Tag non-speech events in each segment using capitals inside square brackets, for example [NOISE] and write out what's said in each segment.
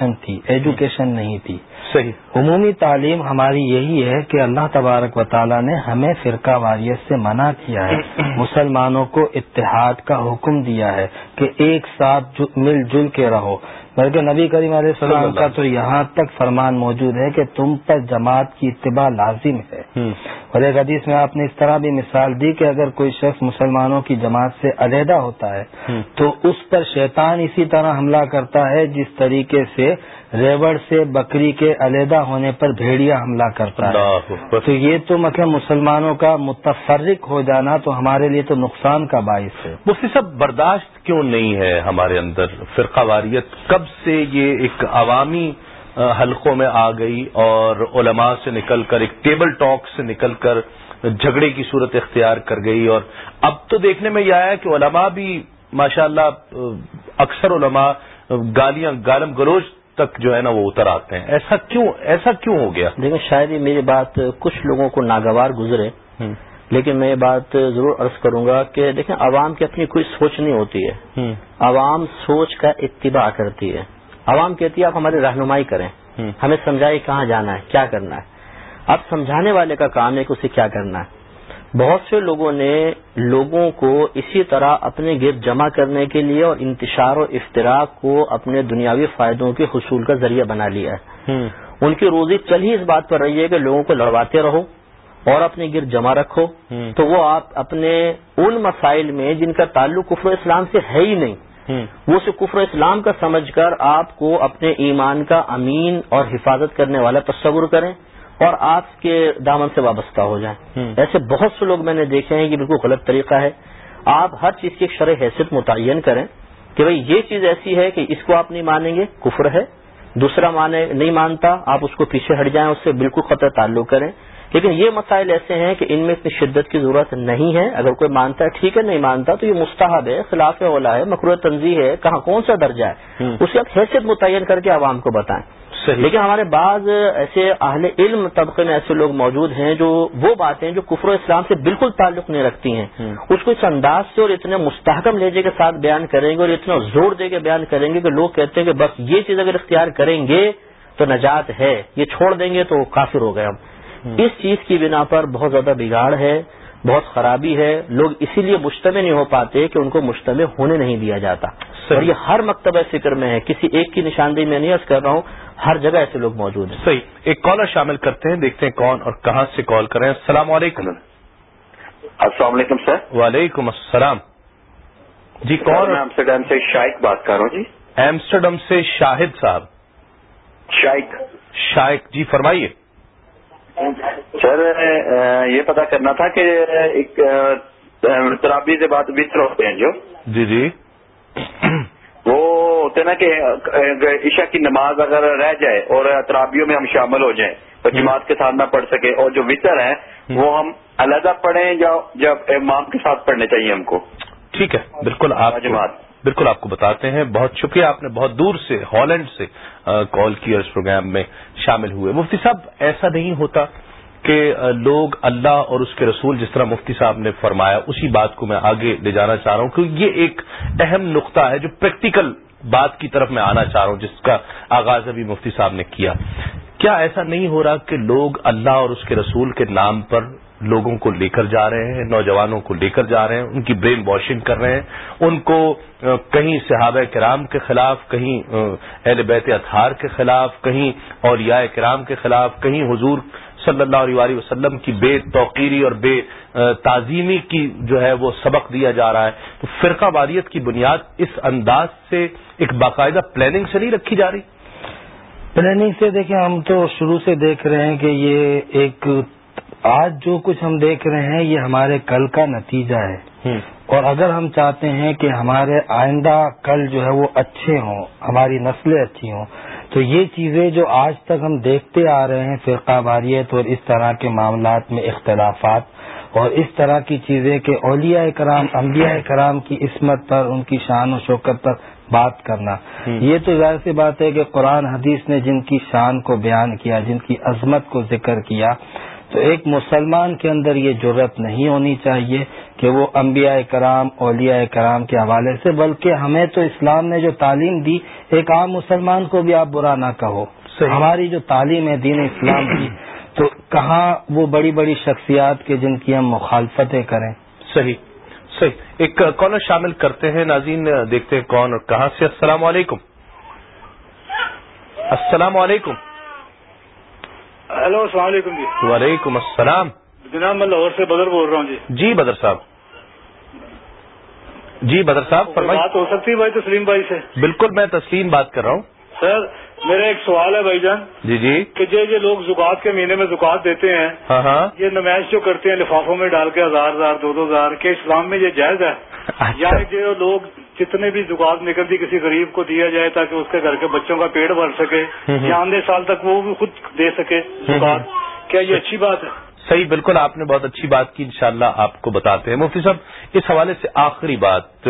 Education تھی education نہیں تھی صحیح عمومی تعلیم ہماری یہی ہے کہ اللہ تبارک و تعالیٰ نے ہمیں فرقہ واریت سے منع کیا ہے مسلمانوں کو اتحاد کا حکم دیا ہے کہ ایک ساتھ مل جل کے رہو بلکہ نبی کریم علیہ السلام کا تو یہاں تک فرمان موجود ہے کہ تم پر جماعت کی اتباع لازم ہے۔ اور ایک حدیث میں آپ نے اس طرح بھی مثال دی کہ اگر کوئی شخص مسلمانوں کی جماعت سے علیحدہ ہوتا ہے تو اس پر شیطان اسی طرح حملہ کرتا ہے جس طریقے سے ریوڑ سے بکری کے علیحدہ ہونے پر بھیڑیا حملہ کرتا ہے۔ تو یہ تو مطلب مسلمانوں کا متفرق ہو جانا تو ہمارے لیے تو نقصان کا باعث ہے۔ مفتی صاحب برداشت کیوں نہیں ہے ہمارے اندر فرقہ واریت؟ کب سے یہ ایک عوامی حلقوں میں آ گئی اور علماء سے نکل کر ایک ٹیبل ٹاک سے نکل کر جھگڑے کی صورت اختیار کر گئی اور اب تو دیکھنے میں یہ آیا کہ علماء بھی ماشاءاللہ اکثر علماء گالیاں گالم گلوچ تک جو ہے نا وہ اتر آتے ہیں۔ ایسا کیوں ایسا کیوں ہو گیا؟ دیکھیں شاید یہ میری بات کچھ لوگوں کو ناگوار گزرے۔ لیکن میں یہ بات ضرور عرض کروں گا کہ دیکھیں عوام کی اپنی کوئی سوچ نہیں ہوتی ہے۔ عوام سوچ کا اتباع کرتی ہے۔ عوام کہتی ہے آپ ہماری رہنمائی کریں۔ ہمیں سمجھائے کہاں جانا ہے کیا کرنا ہے۔ اب سمجھانے والے کا کام ہے کہ اسے کیا کرنا ہے۔ بہت سے لوگوں نے لوگوں کو اسی طرح اپنے گرد جمع کرنے کے لیے اور انتشار و افطراک کو اپنے دنیاوی فائدوں کے حصول کا ذریعہ بنا لیا ہے۔ ان کی روزی چل ہی اس بات پر رہی ہے کہ لوگوں کو لڑواتے رہو۔ اور اپنے گرد جمع رکھو تو وہ آپ اپنے ان مسائل میں جن کا تعلق کفر اسلام سے ہے ہی نہیں وہ اسے کفر اسلام کا سمجھ کر آپ کو اپنے ایمان کا امین اور حفاظت کرنے والا تصور کریں اور آپ کے دامن سے وابستہ ہو جائیں۔ ایسے بہت سے لوگ میں نے دیکھے ہیں کہ بالکل غلط طریقہ ہے۔ آپ ہر چیز کی ایک شرح حیثیت متعین کریں کہ بھئی یہ چیز ایسی ہے کہ اس کو آپ نہیں مانیں گے کفر ہے۔ دوسرا مانے نہیں مانتا آپ اس کو پیچھے ہٹ جائیں اس سے بالکل خطر تعلق کریں۔ لیکن یہ مسائل ایسے ہیں کہ ان میں اتنی شدت کی ضرورت نہیں ہے۔ اگر کوئی مانتا ہے ٹھیک ہے نہیں مانتا تو یہ مستحب ہے خلاف اولا ہے مکرو تنظیم ہے کہاں کون سا درجہ ہے؟ اسے آپ حیثیت متعین کر کے عوام کو بتائیں۔ لیکن ہمارے بعض ایسے اہل علم طبقے میں ایسے لوگ موجود ہیں جو وہ باتیں جو کفر و اسلام سے بالکل تعلق نہیں رکھتی ہیں۔ اس کو اس انداز سے اور اتنے مستحکم لہجے کے ساتھ بیان کریں گے اور اتنا زور دے کے بیان کریں گے کہ لوگ کہتے ہیں کہ بس یہ چیز اگر اختیار کریں گے تو نجات ہے یہ چھوڑ دیں گے تو کافر ہو گئے ہم۔ اس چیز کی بنا پر بہت زیادہ بگاڑ ہے بہت خرابی ہے۔ لوگ اسی لیے مشتمل نہیں ہو پاتے کہ ان کو مشتمل ہونے نہیں دیا جاتا۔ اور یہ ہر مکتبہ فکر میں ہے کسی ایک کی نشاندہی میں نہیں عرض کر رہا ہوں ہر جگہ ایسے لوگ موجود ہیں۔ صحیح۔ ایک کالر شامل کرتے ہیں دیکھتے ہیں کون اور کہاں سے کال کریں السلام علیکم۔ السلام علیکم سر۔ وعلیکم السلام۔ جی کون؟ ایمسٹرڈیم سے شائق بات کر رہا ہوں جی۔ ایمسٹرڈم سے شاہد صاحب۔ شائق۔ شائق۔ جی فرمائیے۔ سر یہ پتا کرنا تھا کہ ایک ترابی سے بات بستر ہوتے ہیں جو۔ جی جی۔ وہ ہوتے نا کہ عشاء کی نماز اگر رہ جائے اور ترابیوں میں ہم شامل ہو جائیں تو جماعت کے ساتھ نہ پڑھ سکے اور جو وطر ہیں وہ ہم علیحدہ پڑھیں یا جب امام کے ساتھ پڑھنے چاہیے ہم کو۔ ٹھیک ہے بالکل آپ جماعت۔ بالکل آپ کو بتاتے ہیں۔ بہت شکریہ آپ نے بہت دور سے ہالینڈ سے کال کیا اس پروگرام میں شامل ہوئے۔ مفتی صاحب، ایسا نہیں ہوتا کہ لوگ اللہ اور اس کے رسول جس طرح مفتی صاحب نے فرمایا، اسی بات کو میں آگے لے جانا چاہ رہا ہوں کہ یہ ایک اہم نقطہ ہے جو پریکٹیکل بات کی طرف میں آنا چاہ رہا ہوں، جس کا آغاز ابھی مفتی صاحب نے کیا۔ کیا ایسا نہیں ہو رہا کہ لوگ اللہ اور اس کے رسول کے نام پر لوگوں کو لے کر جا رہے ہیں، نوجوانوں کو لے کر جا رہے ہیں، ان کی برین واشنگ کر رہے ہیں، ان کو کہیں صحابہ کرام کے خلاف، کہیں اہل بیت اطہار کے خلاف، کہیں اولیاء کرام کے خلاف، کہیں حضور صلی اللہ علیہ وسلم کی بے توقیری اور بے تعظیمی کی جو ہے وہ سبق دیا جا رہا ہے۔ تو فرقہ واریت کی بنیاد اس انداز سے ایک باقاعدہ پلاننگ سے نہیں رکھی جا رہی۔ پلاننگ سے دیکھیں، ہم تو شروع سے دیکھ رہے ہیں کہ یہ ایک آج جو کچھ ہم دیکھ رہے ہیں یہ ہمارے کل کا نتیجہ ہے۔ اور اگر ہم چاہتے ہیں کہ ہمارے آئندہ کل جو ہے وہ اچھے ہوں ہماری نسلیں اچھی ہوں تو یہ چیزیں جو آج تک ہم دیکھتے آ رہے ہیں فرقہ واریت اور اس طرح کے معاملات میں اختلافات اور اس طرح کی چیزیں کہ اولیاء کرام انبیاء کرام کی عصمت پر ان کی شان و شوکت پر بات کرنا۔ یہ تو ظاہر سی بات ہے کہ قرآن حدیث نے جن کی شان کو بیان کیا جن کی عظمت کو ذکر کیا تو ایک مسلمان کے اندر یہ ضرورت نہیں ہونی چاہیے کہ وہ انبیاء کرام اولیاء کرام کے حوالے سے بلکہ ہمیں تو اسلام نے جو تعلیم دی ایک عام مسلمان کو بھی آپ برا نہ کہو۔ ہماری جو تعلیم ہے دین اسلام کی تو کہاں وہ بڑی بڑی شخصیات کے جن کی ہم مخالفتیں کریں؟ صحیح۔ صحیح۔ ایک کالر شامل کرتے ہیں۔ ناظرین دیکھتے ہیں کون اور کہاں سے۔ السلام علیکم۔ السلام علیکم۔ ہیلو السلام علیکم جی۔ وعلیکم السلام۔ جناب میں لاہور سے بدر بول رہا ہوں جی۔ جی بدر صاحب۔ جی بدر صاحب فرمائیے۔ بات ہو سکتی ہے بھائی تسلیم بھائی سے؟ بالکل میں تسلیم بات کر رہا ہوں۔ سر میرا ایک سوال ہے بھائی جان۔ جی جی۔ کہ جو یہ لوگ زکات کے مہینے میں زکات دیتے ہیں ہاں ہاں۔ یہ نمائش جو کرتے ہیں لفافوں میں ڈال کے ہزار ہزار دو دو ہزار کے اسلام میں یہ جائز ہے؟ [LAUGHS] اچھا۔ یا جو لوگ جتنے بھی زکات نکلتی کسی غریب کو دیا جائے تاکہ اس کے گھر کے بچوں کا پیٹ بھر سکے یا آندے سال تک وہ بھی خود دے سکے زکات۔ کیا یہ اچھی بات ہے؟ صحیح بالکل آپ نے بہت اچھی بات کی انشاءاللہ آپ کو بتاتے ہیں۔ مفتی صاحب اس حوالے سے آخری بات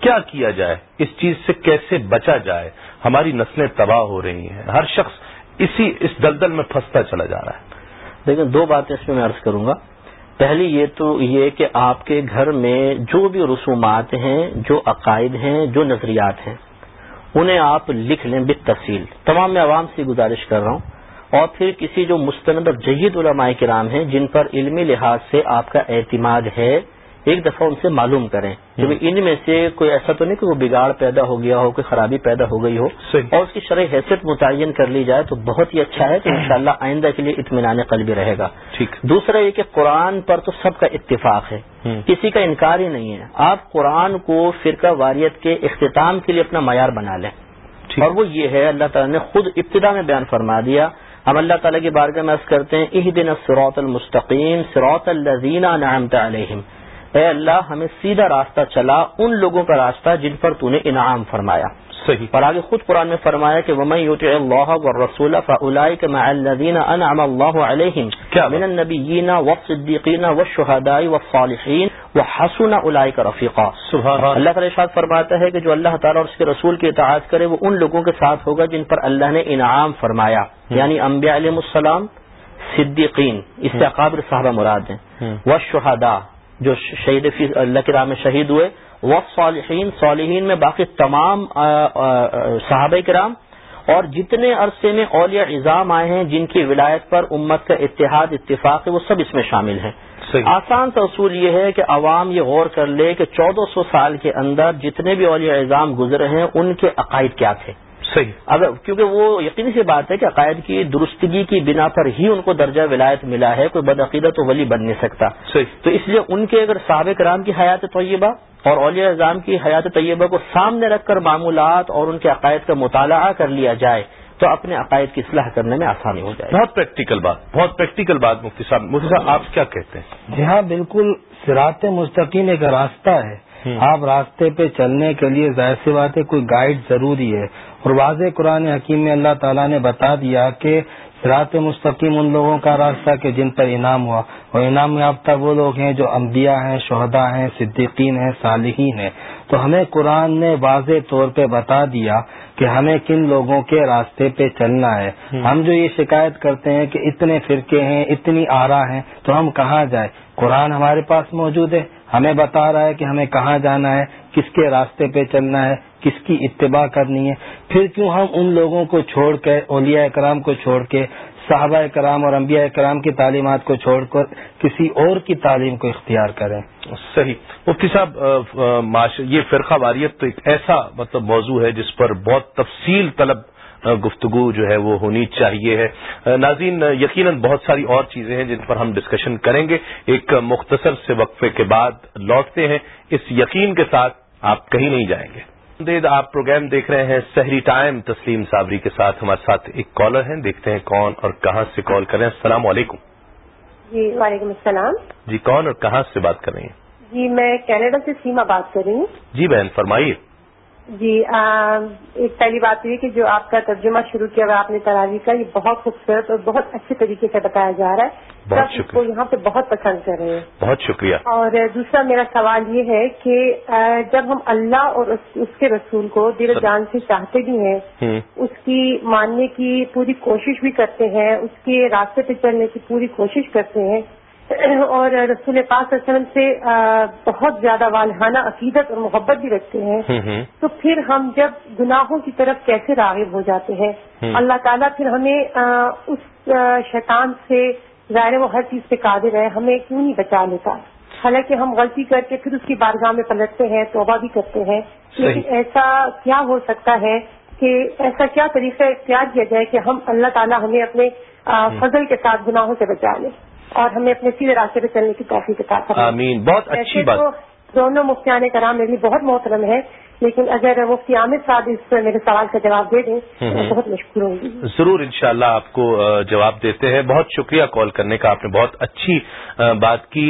کیا کیا جائے؟ اس چیز سے کیسے بچا جائے؟ ہماری نسلیں تباہ ہو رہی ہیں۔ ہر شخص اسی اس دلدل میں پھنستا چلا جا رہا ہے۔ لیکن دو باتیں اس میں میں عرض کروں گا۔ پہلی یہ تو یہ کہ آپ کے گھر میں جو بھی رسومات ہیں، جو عقائد ہیں، جو نظریات ہیں، انہیں آپ لکھ لیں بت تفصیل تمام میں عوام سے گزارش کر رہا ہوں۔ اور پھر کسی جو مستند اور جید علماء کرام ہیں، جن پر علمی لحاظ سے آپ کا اعتماد ہے، ایک دفعہ ان سے معلوم کریں۔ کہ ان میں سے کوئی ایسا تو نہیں کہ وہ بگاڑ پیدا ہو گیا ہو کوئی خرابی پیدا ہو گئی ہو۔ اور اس کی شرح حیثیت متعین کر لی جائے تو بہت ہی اچھا ہے تو انشاءاللہ آئندہ کے لیے اطمینان قلبی رہے گا۔ دوسرا یہ کہ قرآن پر تو سب کا اتفاق ہے۔ کسی کا انکار ہی نہیں ہے۔ آپ قرآن کو فرقہ واریت کے اختتام کے لیے اپنا معیار بنا لیں۔ اور وہ یہ ہے اللہ تعالیٰ نے خود ابتدا میں بیان فرما دیا۔ ہم اللہ تعالیٰ کی بارگاہ میں کرتے ہیں اہ دن سروت المستقیم سروت الزینہ نعمت علیہم۔ اے اللہ ہمیں سیدھا راستہ چلا ان لوگوں کا راستہ جن پر تو نے انعام فرمایا۔ صحیح۔ اور آگے خود قرآن میں فرمایا کہ ومن اللہ و رسول فلاک مع الذین انعم اللہ علیہم من النبیین والصدیقین والشہداء والصالحین وحسن اولئک رفیقا۔ سبحان اللہ۔ تعالی ارشاد فرماتا ہے کہ جو اللہ تعالی اور اس کے رسول کی اطاعت کرے وہ ان لوگوں کے ساتھ ہوگا جن پر اللہ نے انعام فرمایا۔ یعنی انبیاء علیہ السلام صدیقین اس سے اقابر صحابہ مراد ہیں۔ والشہداء جو شہید فی اللہ کی راہ میں شہید ہوئے وقت صالحین صالحین میں باقی تمام صحابہ کرام۔ اور جتنے عرصے میں اولیاء اظام آئے ہیں جن کی ولایت پر امت کا اتحاد اتفاق ہے وہ سب اس میں شامل ہیں۔ آسان سا اصول یہ ہے کہ عوام یہ غور کر لے کہ چودہ سو سال کے اندر جتنے بھی اولیاء اظام گزرے ہیں ان کے عقائد کیا تھے؟ صحیح. اگر کیونکہ وہ یقینی سی بات ہے کہ عقائد کی درستگی کی بنا پر ہی ان کو درجہ ولایت ملا ہے کوئی بدعقیدہ تو ولی بن نہیں سکتا۔ صحیح. تو اس لیے ان کے اگر صحابہ کرام کی حیات طیبہ اور اولیاء اعظام کی حیات طیبہ کو سامنے رکھ کر معمولات اور ان کے عقائد کا مطالعہ کر لیا جائے تو اپنے عقائد کی اصلاح کرنے میں آسانی ہو جائے۔ بہت پریکٹیکل بات بہت پریکٹیکل بات مفتی صاحب۔ مفتی صاحب آپ کیا کہتے ہیں؟ جی ہاں بالکل سرات مستقیم ایک راستہ ہے۔ آپ راستے پہ چلنے کے لیے ظاہر سی بات ہے کوئی گائیڈ ضروری ہے۔ اور واضح قرآن حکیم میں اللہ تعالیٰ نے بتا دیا کہ رات مستقیم ان لوگوں کا راستہ کہ جن پر انعام ہوا۔ اور انعام یافتہ وہ لوگ ہیں جو انبیاء ہیں شہداء ہیں صدیقین ہیں صالحین ہیں۔ تو ہمیں قرآن نے واضح طور پہ بتا دیا کہ ہمیں کن لوگوں کے راستے پہ چلنا ہے۔ ہم جو یہ شکایت کرتے ہیں کہ اتنے فرقے ہیں اتنی آرا ہیں تو ہم کہاں جائیں؟ قرآن ہمارے پاس موجود ہے۔ ہمیں بتا رہا ہے کہ ہمیں کہاں جانا ہے کس کے راستے پہ چلنا ہے۔ کس کی اتباع کرنی ہے؟ پھر کیوں ہم ان لوگوں کو چھوڑ کے، اولیاء کرام کو چھوڑ کے، صحابہ کرام اور انبیاء کرام کی تعلیمات کو چھوڑ کر کسی اور کی تعلیم کو اختیار کریں؟ صحیح۔ مفتی صاحب یہ فرقہ واریت تو ایک ایسا مطلب موضوع ہے جس پر بہت تفصیل طلب گفتگو جو ہے وہ ہونی چاہیے ہے۔ ناظرین، یقیناً بہت ساری اور چیزیں ہیں جن پر ہم ڈسکشن کریں گے۔ ایک مختصر سے وقفے کے بعد لوٹتے ہیں۔ اس یقین کے ساتھ آپ کہیں نہیں جائیں گے۔ آپ پروگرام دیکھ رہے ہیں سحری ٹائم تسلیم صابری کے ساتھ ہمارے ساتھ ایک کالر ہیں دیکھتے ہیں کون اور کہاں سے کال کر رہے ہیں۔ السلام علیکم۔ جی وعلیکم السلام۔ جی کون اور کہاں سے بات کر رہی ہیں؟ جی میں کینیڈا سے سیما بات کر رہی ہوں۔ جی بہن فرمائیے۔ جی ایک پہلی بات یہ کہ جو آپ کا ترجمہ شروع کیا ہوا آپ نے تراوی کا یہ بہت خوبصورت اور بہت اچھے طریقے سے بتایا جا رہا ہے۔ بہت شکریہ۔ کو یہاں پہ بہت پسند کر رہے ہیں۔ بہت شکریہ۔ اور دوسرا میرا سوال یہ ہے کہ جب ہم اللہ اور اس کے رسول کو دل جان سے چاہتے بھی ہیں اس کی ماننے کی پوری کوشش بھی کرتے ہیں اس کے راستے پہ چلنے کی پوری کوشش کرتے ہیں اور رسول پاک وسلم سے بہت زیادہ والہانہ عقیدت اور محبت بھی رکھتے ہیں۔ تو پھر ہم جب گناہوں کی طرف کیسے راغب ہو جاتے ہیں؟ اللہ تعالیٰ پھر ہمیں اس شیطان سے ظاہر وہ ہر چیز پہ قادر ہے ہمیں کیوں نہیں بچا لیتا؟ حالانکہ ہم غلطی کر کے پھر اس کی بارگاہ میں پلٹتے ہیں توبہ بھی کرتے ہیں۔ لیکن ایسا کیا ہو سکتا ہے کہ ایسا کیا طریقہ اختیار کیا جائے کہ ہم اللہ تعالیٰ ہمیں اپنے فضل کے ساتھ گناہوں سے بچا لیں؟ اور ہمیں اپنے سیدھے راستے پہ چلنے کی توفیق عطا کریں آمین بہت اچھی بات۔ دونوں مفتیان کرام میرے لیے بہت محترم ہے لیکن اگر مفتی عامر صاحب اس میرے سوال کا جواب دے دیں تو بہت مشکور ہوں گی ضرور انشاءاللہ شاء آپ کو جواب دیتے ہیں۔ بہت شکریہ کال کرنے کا آپ نے بہت اچھی بات کی۔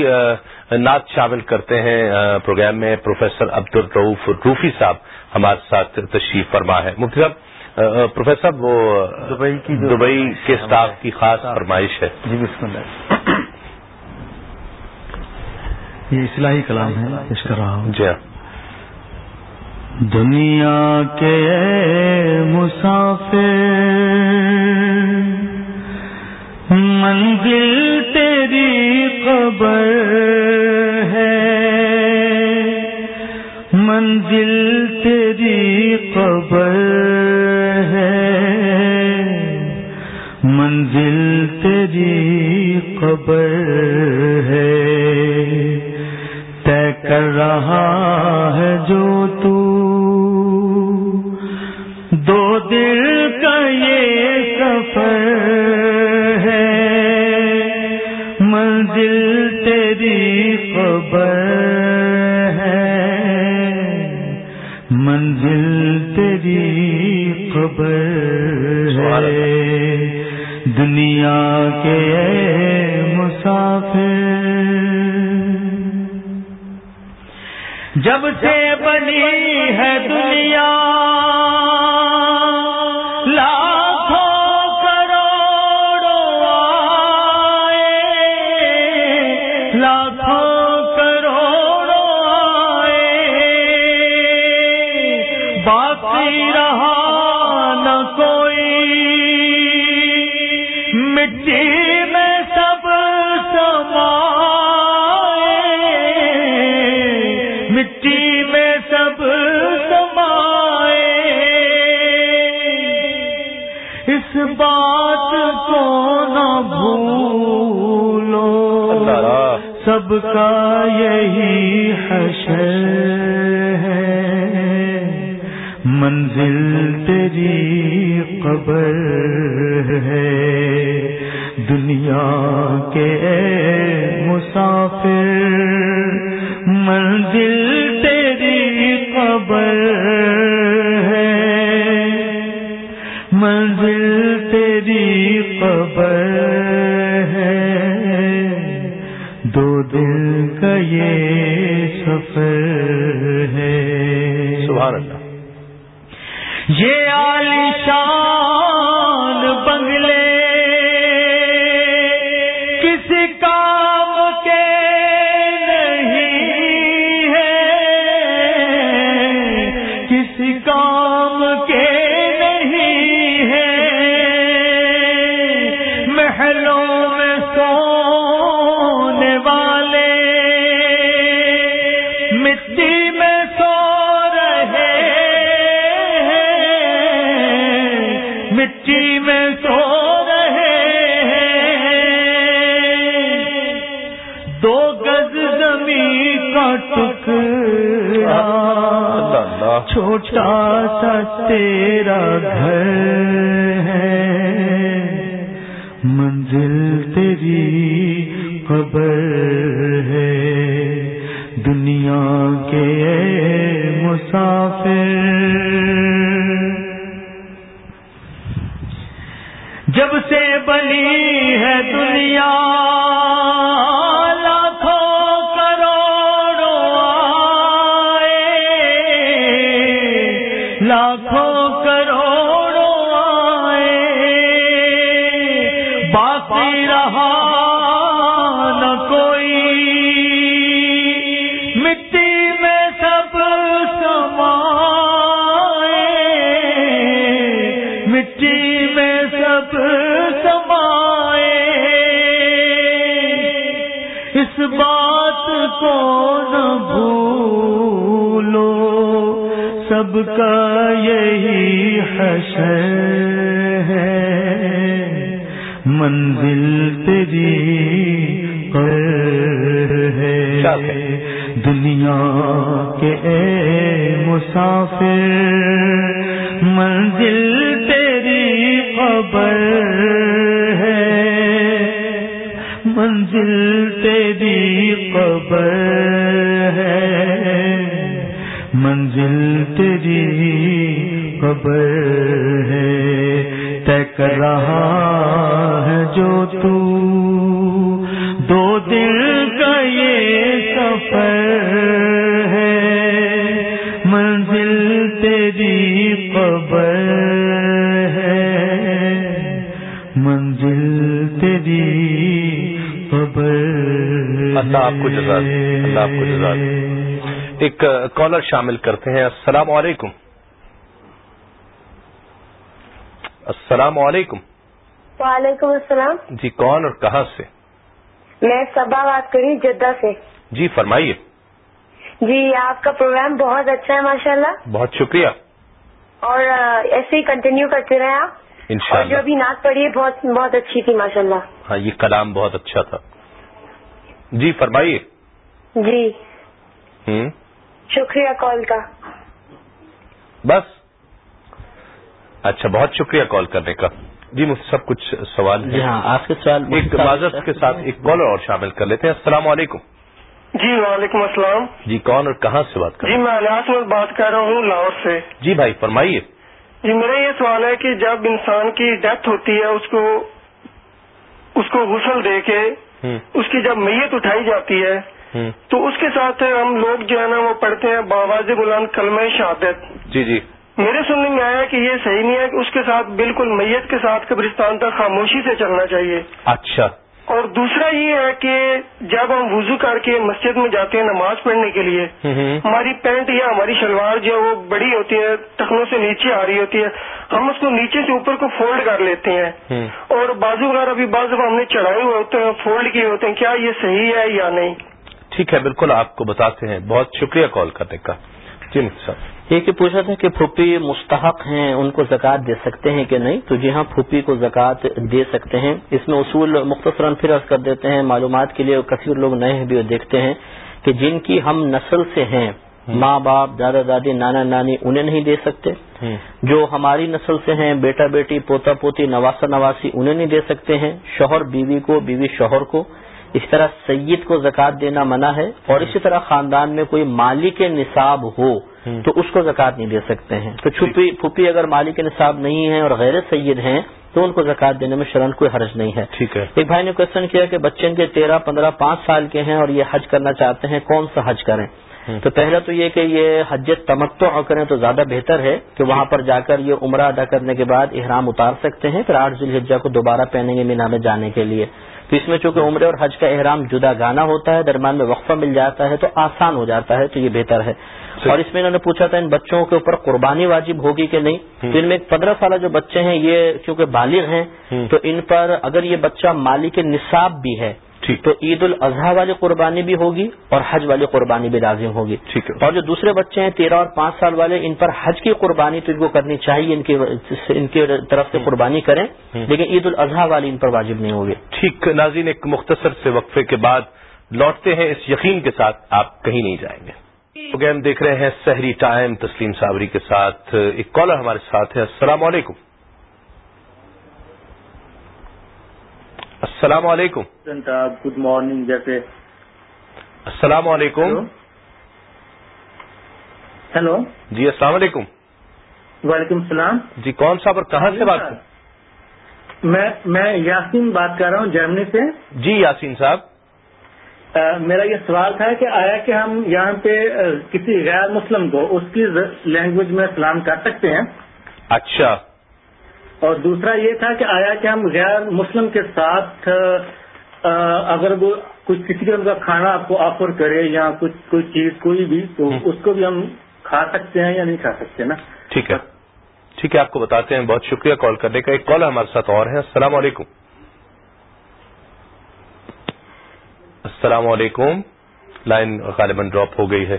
نعت شامل کرتے ہیں پروگرام میں پروفیسر عبد الروف روفی صاحب ہمارے ساتھ تشریف فرما ہے۔ مفتی صاحب پروفیسر وہ دبئی کی دبئی کے اسٹاف کی خاص فرمائش ہے۔ جی بسم اللہ۔ یہ اصلاحی کلام ہے پیش کر رہا ہوں۔ جی ہاں۔ دنیا کے مسافر منزل تیری قبر ہے۔ منزل تیری قبر ہے۔ منزل تیری قبر ہے۔ کر رہا ہے جو تو۔ دو دل کا یہ سفر ہے۔ منزل تیری خبر ہے۔ منزل تیری خبر ہے۔ دنیا کے مسافر جب سے بنی ہے دنیا سب کا یہی حشر ہے۔ منزل تیری قبر ہے۔ کا یہ سفر ہے۔ سبحان اللہ۔ یہ عالیشان چھوٹا سا تیرا گھر ہے۔ منزل تیری قبر ہے۔ دنیا کے مسافر۔ جب سے بنی ہے دنیا کا یہی حشر ہے۔ منزل تیری ہے۔ دنیا کے اے مسافر، منزل تیری خبر ہے۔ منزل تیری خبر تیری خبر ہے۔ طے کر رہا ہے جو تو۔ دو دل کا یہ سفر ہے۔ منزل تیری قبر ہے۔ منزل تیری قبر اللہ آپ کو جزاد اللہ آپ کو جزاد ایک کالر شامل کرتے ہیں۔ السلام علیکم۔ السلام علیکم۔ وعلیکم السلام۔ جی کون اور کہاں سے؟ میں صبا بات کر رہی ہوں جدہ سے۔ جی فرمائیے۔ جی آپ کا پروگرام بہت اچھا ہے ماشاء اللہ بہت شکریہ۔ اور ایسے ہی کنٹینیو کرتے رہے آپ۔ اور جو ابھی نعت پڑھی بہت بہت اچھی تھی ماشاء اللہ ہاں یہ کلام بہت اچھا تھا۔ جی فرمائیے۔ جی۔ ہوں۔ شکریہ کال کا۔ بس۔ اچھا بہت شکریہ کال کرنے کا۔ جی مجھ سے سب کچھ سوال جی ہے ہاں آپ کے سوال ایک معذرت کے ساتھ ایک کالر اور شامل کر لیتے ہیں۔ السلام علیکم۔ جی وعلیکم السلام۔ جی کون اور کہاں سے بات کر جی میں الیاس میں بات کر رہا ہوں لاہور سے۔ جی بھائی فرمائیے۔ جی میرا یہ سوال ہے کہ جب انسان کی ڈیتھ ہوتی ہے اس کو اس کو غسل دے کے اس کی جب میت اٹھائی جاتی ہے تو اس کے ساتھ ہم لوگ جو ہے نا وہ پڑھتے ہیں باواز بلند کلمہ شہادت۔ جی جی۔ میرے سننے میں آیا کہ یہ صحیح نہیں ہے کہ اس کے ساتھ بالکل میت کے ساتھ قبرستان تک خاموشی سے چلنا چاہیے۔ اچھا۔ اور دوسرا یہ ہے کہ جب ہم وضو کر کے مسجد میں جاتے ہیں نماز پڑھنے کے لیے ہماری پینٹ یا ہماری شلوار جو ہے وہ بڑی ہوتی ہے ٹخنوں سے نیچے آ رہی ہوتی ہے۔ ہم اس کو نیچے سے اوپر کو فولڈ کر لیتے ہیں۔ اور بازو وغیرہ بھی بعض ہم نے چڑھائے ہوئے ہوتے ہیں فولڈ کیے ہوتے ہیں کیا یہ صحیح ہے یا نہیں؟ ٹھیک ہے بالکل آپ کو بتاتے ہیں۔ بہت شکریہ کال کرنے کا۔ جی صاحب۔ ایک یہ پوچھا تھا کہ پھوپھی مستحق ہیں ان کو زکوٰۃ دے سکتے ہیں کہ نہیں؟ تو جی ہاں پھوپھی کو زکوٰۃ دے سکتے ہیں۔ اس میں اصول مختصراً پھر عرض کر دیتے ہیں۔ معلومات کے لیے کثیر لوگ نئے ہیں بھی دیکھتے ہیں کہ جن کی ہم نسل سے ہیں ماں باپ دادا دادی نانا نانی انہیں نہیں دے سکتے۔ جو ہماری نسل سے ہیں بیٹا بیٹی پوتا پوتی نواسا نواسی انہیں نہیں دے سکتے ہیں۔ شوہر بیوی کو بیوی شوہر کو۔ اس طرح سید کو زکوٰۃ دینا منع ہے اور اسی طرح خاندان میں کوئی مالک نصاب ہو تو اس کو زکوٰۃ نہیں دے سکتے ہیں۔ تو چھپی پھوپھی اگر مالک نصاب نہیں ہے اور غیر سید ہیں تو ان کو زکوٰۃ دینے میں شرن کوئی حرج نہیں ہے۔ ٹھیک ہے۔ ایک بھائی نے کوشچن کیا کہ بچے ان کے تیرہ پندرہ پانچ سال کے ہیں اور یہ حج کرنا چاہتے ہیں کون سا حج کریں؟ تو پہلا تو یہ کہ یہ حج تمتع کریں تو زیادہ بہتر ہے کہ وہاں پر جا کر یہ عمرہ ادا کرنے کے بعد احرام اتار سکتے ہیں پھر آٹھ ذی الحجہ کو دوبارہ پہنیں گے مینا میں جانے کے لیے۔ تو اس میں چونکہ عمرے اور حج کا احرام جدا گانا ہوتا ہے درمیان میں وقفہ مل جاتا ہے تو آسان ہو جاتا ہے تو یہ بہتر ہے۔ اور اس میں انہوں نے پوچھا تھا ان بچوں کے اوپر قربانی واجب ہوگی کہ نہیں؟ تو ان میں پندرہ سالہ جو بچے ہیں یہ چونکہ بالغ ہیں تو ان پر اگر یہ بچہ مالک نصاب بھی ہے ٹھیک. تو عید الاضحیٰ والی قربانی بھی ہوگی اور حج والی قربانی بھی لازم ہوگی. ٹھیک ہے. اور جو دوسرے بچے ہیں تیرہ اور پانچ سال والے ان پر حج کی قربانی تو ان کو کرنی چاہیے ان کی ان کی طرف سے قربانی کریں لیکن عید الاضحیٰ والی ان پر واجب نہیں ہوگی. ٹھیک. ناظرین ایک مختصر سے وقفے کے بعد لوٹتے ہیں اس یقین کے ساتھ آپ کہیں نہیں جائیں گے. پروگرام دیکھ رہے ہیں سحری ٹائم تسلیم صابری کے ساتھ ایک کالر ہمارے ساتھ ہے السلام علیکم. السلام علیکم۔ گڈ مارننگ جیسے السلام علیکم۔ ہیلو جی السلام علیکم۔ وعلیکم السلام۔ جی کون صاحب اور کہاں سے بات کر میں میں یاسین بات کر رہا ہوں جرمنی سے۔ جی یاسین صاحب۔ میرا یہ سوال تھا کہ آیا کہ ہم یہاں پہ کسی غیر مسلم کو اس کی لینگویج میں سلام کر سکتے ہیں؟ اچھا۔ اور دوسرا یہ تھا کہ آیا کہ ہم غیر مسلم کے ساتھ اگر وہ کچھ کسی قسم کا کھانا آپ کو آفر کرے یا کچھ کوئی چیز کوئی بھی تو اس کو بھی ہم کھا سکتے ہیں یا نہیں کھا سکتے نا؟ ٹھیک ہے۔ ٹھیک ہے آپ کو بتاتے ہیں بہت شکریہ کال کرنے کا۔ ایک کال ہمارے ساتھ اور ہے۔ السلام علیکم۔ السلام علیکم۔ لائن غالباً ڈراپ ہو گئی ہے۔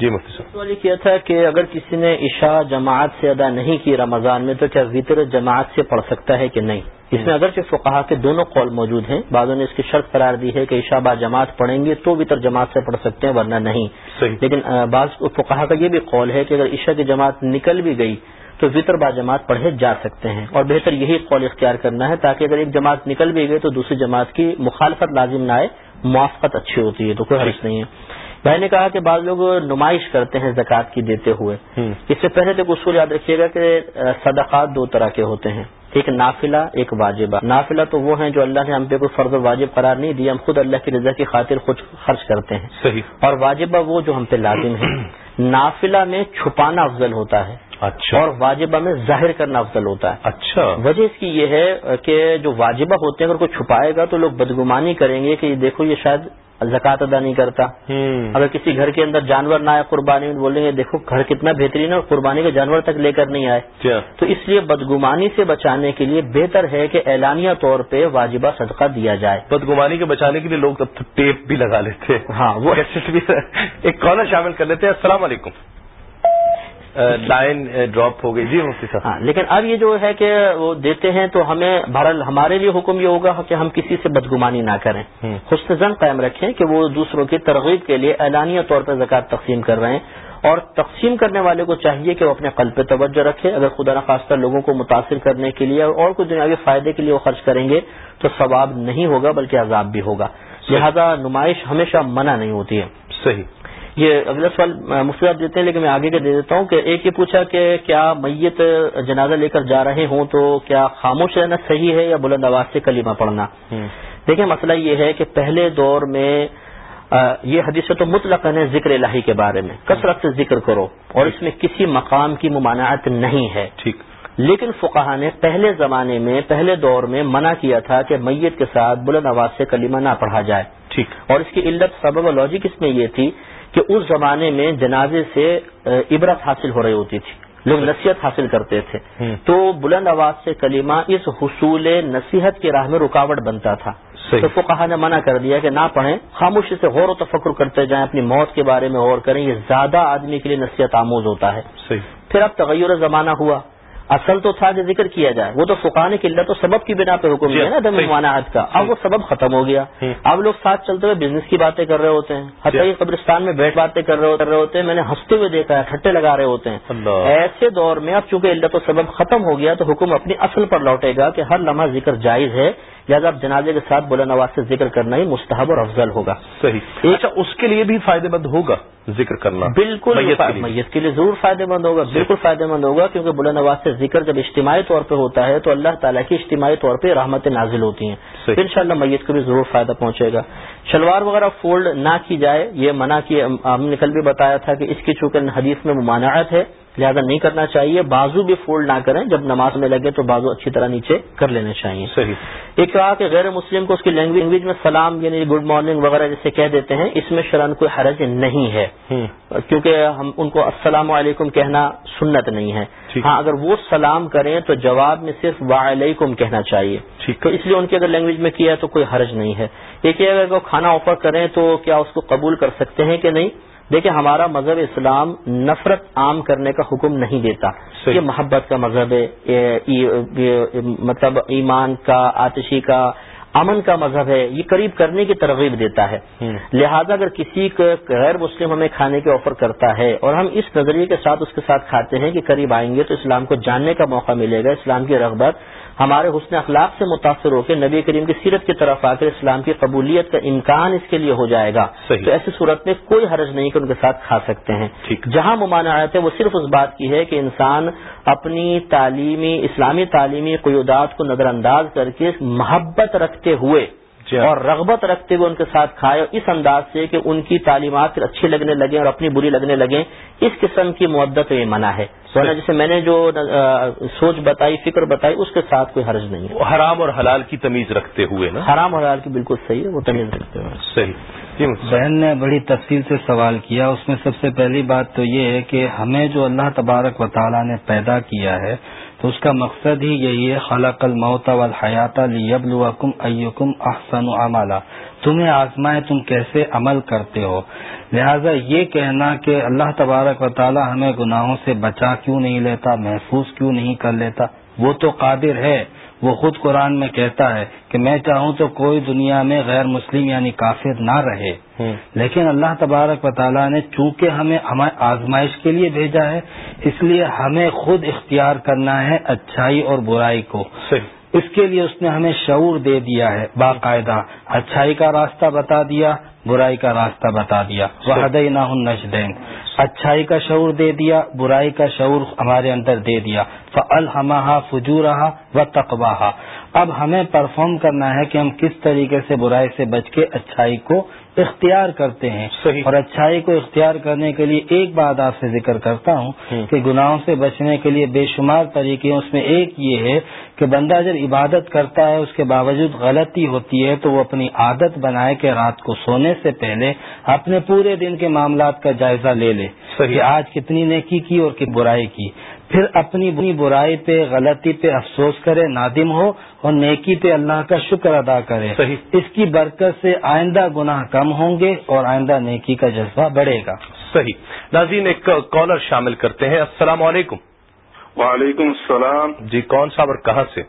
جی مفتی صاحب۔ سوال یہ کیا تھا کہ اگر کسی نے عشاء جماعت سے ادا نہیں کی رمضان میں تو کیا وطر جماعت سے پڑھ سکتا ہے کہ نہیں؟ اس میں اگرچہ فقہا کے دونوں قول موجود ہیں بعضوں نے اس کی شرط قرار دی ہے کہ عشاء با جماعت پڑھیں گے تو وطر جماعت سے پڑھ سکتے ہیں ورنہ نہیں۔ لیکن بعض فقہا کا یہ بھی قول ہے کہ اگر عشاء کی جماعت نکل بھی گئی تو وطر با جماعت پڑھے جا سکتے ہیں۔ اور بہتر یہی قول اختیار کرنا ہے تاکہ اگر ایک جماعت نکل بھی گئی تو دوسری جماعت کی مخالفت لازم نہ آئے موافقت اچھی ہوتی ہے تو کوئی حرض نہیں ہے۔ بھائی نے کہا کہ بعض لوگ نمائش کرتے ہیں زکوٰۃ کی دیتے ہوئے۔ اس سے پہلے تو اصول یاد رکھیے گا کہ صدقات دو طرح کے ہوتے ہیں۔ ایک نافلہ ایک واجبہ۔ نافلہ تو وہ ہیں جو اللہ نے ہم پہ کوئی فرض واجب قرار نہیں دیا ہم خود اللہ کی رضا کی خاطر خود خرچ کرتے ہیں۔ صحیح۔ اور واجبہ وہ جو ہم پہ لازم ہے۔ [CLEARS THROAT] نافلہ میں چھپانا افضل ہوتا ہے۔ اچھا۔ اور واجبہ میں ظاہر کرنا افضل ہوتا ہے۔ اچھا۔ وجہ اس کی یہ ہے کہ جو واجبہ ہوتے ہیں اگر کوئی چھپائے گا تو لوگ بدگمانی کریں گے کہ دیکھو یہ شاید زکوٰۃ ادا نہیں کرتا۔ اگر کسی گھر کے اندر جانور نہ آئے قربانی میں بولیں گے دیکھو گھر کتنا بہترین ہے اور قربانی کے جانور تک لے کر نہیں آئے۔ تو اس لیے بدگمانی سے بچانے کے لیے بہتر ہے کہ اعلانیہ طور پہ واجبہ صدقہ دیا جائے۔ بدگمانی کے بچانے کے لیے لوگ اب ٹیپ بھی لگا لیتے۔ ہیں ہاں وہ [LAUGHS] ایک کالر شامل کر لیتے ہیں۔ السلام علیکم۔ لائن ڈراپ ہو گئی جی مفتی صاحب ہاں لیکن اب یہ جو ہے کہ وہ دیتے ہیں تو ہمیں بہرحال ہمارے لیے حکم یہ ہوگا کہ ہم کسی سے بدگمانی نہ کریں حسن زن قائم رکھیں کہ وہ دوسروں کی ترغیب کے لیے اعلانیہ طور پر زکوٰۃ تقسیم کر رہے ہیں اور تقسیم کرنے والے کو چاہیے کہ وہ اپنے قلب پہ توجہ رکھے اگر خدا نخواستہ لوگوں کو متاثر کرنے کے لیے اور کچھ دنیاوی فائدے کے لیے وہ خرچ کریں گے تو ثواب نہیں ہوگا بلکہ عذاب بھی ہوگا لہذا نمائش ہمیشہ منع نہیں ہوتی ہے صحیح یہ اگلا سوال مفتی دیتے ہیں لیکن میں آگے کے دے دیتا ہوں کہ ایک یہ پوچھا کہ کیا میت جنازہ لے کر جا رہے ہوں تو کیا خاموش رہنا صحیح ہے یا بلند آواز سے کلمہ پڑھنا؟ دیکھیں مسئلہ یہ ہے کہ پہلے دور میں یہ حدیث تو مطلق ہے ذکر الہی کے بارے میں۔ کثرت سے ذکر کرو اور اس میں کسی مقام کی ممانعت نہیں ہے۔ ٹھیک۔ لیکن فقہ نے پہلے زمانے میں پہلے دور میں منع کیا تھا کہ میت کے ساتھ بلند آواز سے کلمہ نہ پڑھا جائے۔ ٹھیک۔ اور اس کی علت سبب و لاجک اس میں یہ تھی کہ اس زمانے میں جنازے سے عبرت حاصل ہو رہی ہوتی تھی لوگ نصیحت حاصل کرتے تھے۔ تو بلند آواز سے کلمہ اس حصول نصیحت کی راہ میں رکاوٹ بنتا تھا۔ تو فقہ نے منع کر دیا کہ نہ پڑھیں خاموشی سے غور و تفکر کرتے جائیں اپنی موت کے بارے میں غور کریں یہ زیادہ آدمی کے لیے نصیحت آموز ہوتا ہے۔ پھر اب تغیر زمانہ ہوا۔ اصل تو تھا کہ ذکر کیا جائے وہ تو فقان قلت و سبب کی بنا پہ حکم ہے نا دم ممانعت کا۔ اب وہ سبب ختم ہو گیا۔ اب لوگ ساتھ چلتے ہوئے بزنس کی باتیں کر رہے ہوتے ہیں۔ حتیٰ قبرستان میں بیٹھ باتیں کر رہے ہوتے ہیں۔ میں نے ہنستے ہوئے دیکھا ہے ٹھٹے لگا رہے ہوتے ہیں۔ ایسے دور میں اب چونکہ علت و سبب ختم ہو گیا تو حکم اپنی اصل پر لوٹے گا کہ ہر لمحہ ذکر جائز ہے۔ لہٰذا اب جنازے کے ساتھ بلند آواز سے ذکر کرنا ہی مستحب اور افضل ہوگا۔ صحیح۔ اچھا اس کے لیے بھی فائدے مند ہوگا۔ ذکر کرنا بالکل میت کے لیے۔ ضرور فائدے مند ہوگا بالکل فائدے مند ہوگا کیونکہ بلند آواز سے ذکر جب اجتماعی طور پہ ہوتا ہے تو اللہ تعالیٰ کی اجتماعی طور پہ رحمت نازل ہوتی ہیں۔ ان شاء اللہ میت کو بھی ضرور فائدہ پہنچے گا۔ شلوار وغیرہ فولڈ نہ کی جائے یہ منع کی ہم نے کل بھی بتایا تھا کہ اس کی چونکہ حدیث میں ممانعت ہے لہٰذا نہیں کرنا چاہیے۔ بازو بھی فولڈ نہ کریں جب نماز میں لگے تو بازو اچھی طرح نیچے کر لینے چاہیے۔ صحیح۔ ایک کہا کہ غیر مسلم کو اس کی لینگویج میں سلام یعنی گڈ مارننگ وغیرہ جیسے کہہ دیتے ہیں اس میں شرن کوئی حرج نہیں ہے۔ کیونکہ ہم ان کو السلام علیکم کہنا سنت نہیں ہے۔ ہاں اگر وہ سلام کریں تو جواب میں صرف وعلیکم کہنا چاہیے. تو اس لیے ان کی اگر لینگویج میں کیا تو کوئی حرج نہیں ہے. ایک اگر وہ کھانا آفر کریں تو کیا اس کو قبول کر سکتے ہیں کہ نہیں؟ دیکھیں ہمارا مذہب اسلام نفرت عام کرنے کا حکم نہیں دیتا. یہ محبت کا مذہب ہے مطلب ایمان کا آتشی کا امن کا مذہب ہے یہ قریب کرنے کی ترغیب دیتا ہے۔ لہذا اگر کسی غیر مسلم ہمیں کھانے کے آفر کرتا ہے اور ہم اس نظریے کے ساتھ اس کے ساتھ کھاتے ہیں کہ قریب آئیں گے تو اسلام کو جاننے کا موقع ملے گا اسلام کی رغبت ہمارے حسن اخلاق سے متاثر ہو کے نبی کریم کی سیرت کی طرف آ کر اسلام کی قبولیت کا امکان اس کے لیے ہو جائے گا تو ایسی صورت میں کوئی حرج نہیں کہ ان کے ساتھ کھا سکتے ہیں۔ جہاں ممانعت ہے وہ صرف اس بات کی ہے کہ انسان اپنی تعلیمی اسلامی تعلیمی قیودات کو نظر انداز کر کے محبت رکھتے ہوئے اور رغبت رکھتے ہوئے ان کے ساتھ کھائے اور اس انداز سے کہ ان کی تعلیمات اچھی لگنے لگیں اور اپنی بری لگنے لگیں اس قسم کی معدت یہ منع ہے۔ ورنہ جیسے میں نے جو سوچ بتائی فکر بتائی اس کے ساتھ کوئی حرج نہیں ہے۔ حرام اور حلال کی تمیز رکھتے ہوئے نا؟ حرام اور حلال کی بالکل صحیح ہے وہ تمیز رکھتے ہوئے۔ صحیح۔ بہن نے بڑی تفصیل سے سوال کیا۔ اس میں سب سے پہلی بات تو یہ ہے کہ ہمیں جو اللہ تبارک و تعالیٰ نے پیدا کیا ہے تو اس کا مقصد ہی یہی ہے، خلق الموت والحیات لیبلوکم ایکم احسن عملا۔ تمہیں آزمائے تم کیسے عمل کرتے ہو۔ لہذا یہ کہنا کہ اللہ تبارک و تعالی ہمیں گناہوں سے بچا کیوں نہیں لیتا، محفوظ کیوں نہیں کر لیتا، وہ تو قادر ہے۔ وہ خود قرآن میں کہتا ہے کہ میں چاہوں تو کوئی دنیا میں غیر مسلم یعنی کافر نہ رہے۔ لیکن اللہ تبارک و تعالیٰ نے چونکہ ہمیں ہمیں آزمائش کے لیے بھیجا ہے اس لیے ہمیں خود اختیار کرنا ہے اچھائی اور برائی کو۔ اس کے لیے اس نے ہمیں شعور دے دیا ہے باقاعدہ اچھائی کا راستہ بتا دیا برائی کا راستہ بتا دیا۔ وہ نہ نشدین اچھائی کا شعور دے دیا برائی کا شعور ہمارے اندر دے دیا۔ فلحمہ فجو رہا و تقواہ اب ہمیں پرفارم کرنا ہے کہ ہم کس طریقے سے برائی سے بچ کے اچھائی کو اختیار کرتے ہیں۔ صحیح۔ اور اچھائی کو اختیار کرنے کے لیے ایک بات آپ سے ذکر کرتا ہوں۔ کہ گناہوں سے بچنے کے لیے بے شمار طریقے اس میں ایک یہ ہے کہ بندہ جب عبادت کرتا ہے اس کے باوجود غلطی ہوتی ہے تو وہ اپنی عادت بنائے کہ رات کو سونے سے پہلے اپنے پورے دن کے معاملات کا جائزہ لے لے۔ کہ آج کتنی نیکی کی اور کتنی برائی کی۔ پھر اپنی برائی پہ غلطی پہ افسوس کرے نادم ہو اور نیکی پہ اللہ کا شکر ادا کرے۔ صحیح۔ اس کی برکت سے آئندہ گناہ کم ہوں گے اور آئندہ نیکی کا جذبہ بڑھے گا۔ صحیح۔ ناظرین ایک کالر شامل کرتے ہیں۔ السلام علیکم۔ وعلیکم السلام۔ جی کون صاحب اور کہاں سے؟